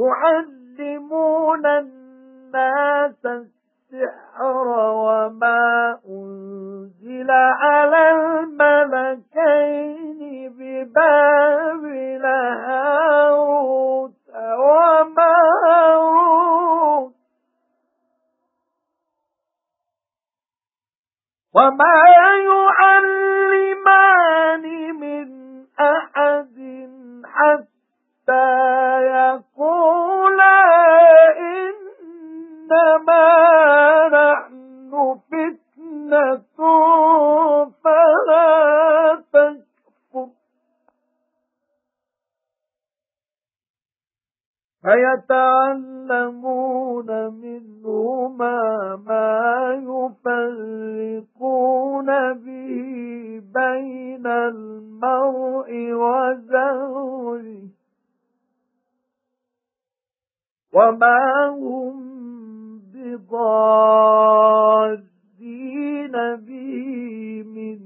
يُعَلِّمُونَ النَّاسَ السِّحْرَ وَمَا أُنْزِلَ عَلَى الْمَلَكَيْنِ بِبَابِلَ هَارُوتَ وَمَارُوتَ وَمَا يُعَلِّمَانِ فَيَتَعَلَّمُونَ مِنْهُمَا مَا يُفَرِّقُونَ بِهِ بَيْنَ الْمَرْءِ وَزَوْجِهِ وَمَا هُمْ بِضَارِّينَ بِهِ مِنْ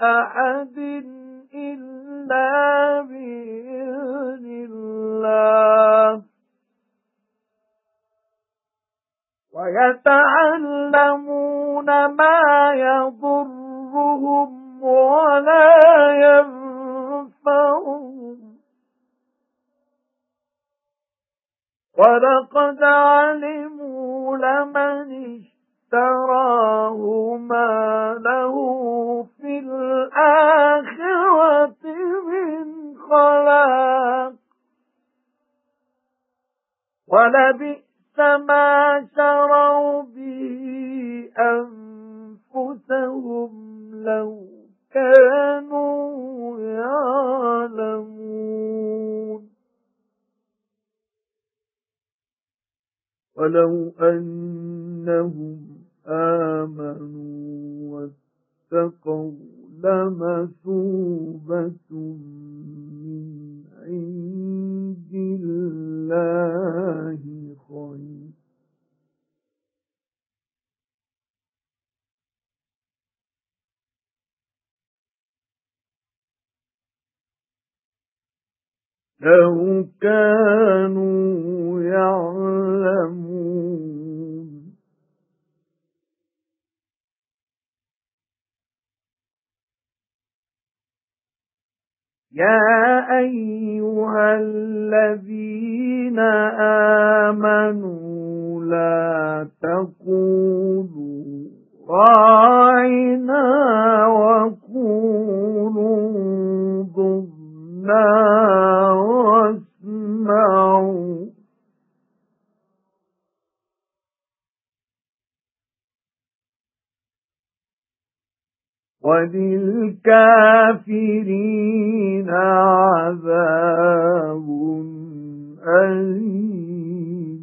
أَحَدٍ إِلَّا بِإِذْنِ اللَّهِ. وَيَتَعَلَّمُونَ مَا يَضُرُّهُمْ وَلَا يَنفَعُهُمْ. وَلَقَدْ عَلِمُوا لَمَنِ اشْتَرَاهُ مَا لَهُ فِي الْآخِرَةِ مِنْ خَلَاقٍ. وَلَبِئْسَ مَا شَرَوْا بِهِ أَنفُسَهُمْ لَوْ كَانُوا يَعْلَمُونَ وَلَوْ أَنَّهُمْ لَوْ كَانُوا يَعْلَمُونَ يَا أَيُّهَا الَّذِينَ آمَنُوا لَا تَقُولُوا وَلِلْكَافِرِينَ عَذَابٌ أَلِيمٌ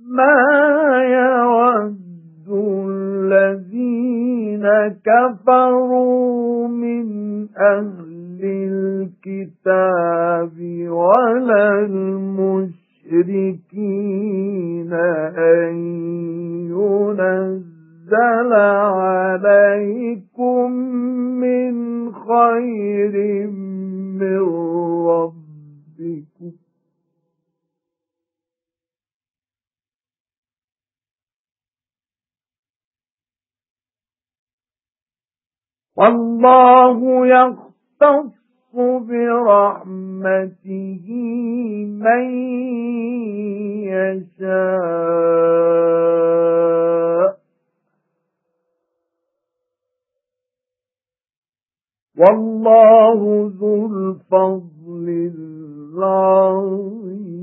مَا يَوَدُّ الَّذِينَ كَفَرُوا مِنْ أَهْلِ الْكِتَابِ وَلَا الْمُشْرِكِينَ الْمُشْرِكِينَ أَن يُنَزَّلَ عَلَيْكُمْ مِنْ خَيْرٍ مِنْ رَبِّكُمْ وَاللَّهُ يَخْتَصُّ بِرَحْمَتِهِ مَن يشاء. والله ذو الفضل العظيم.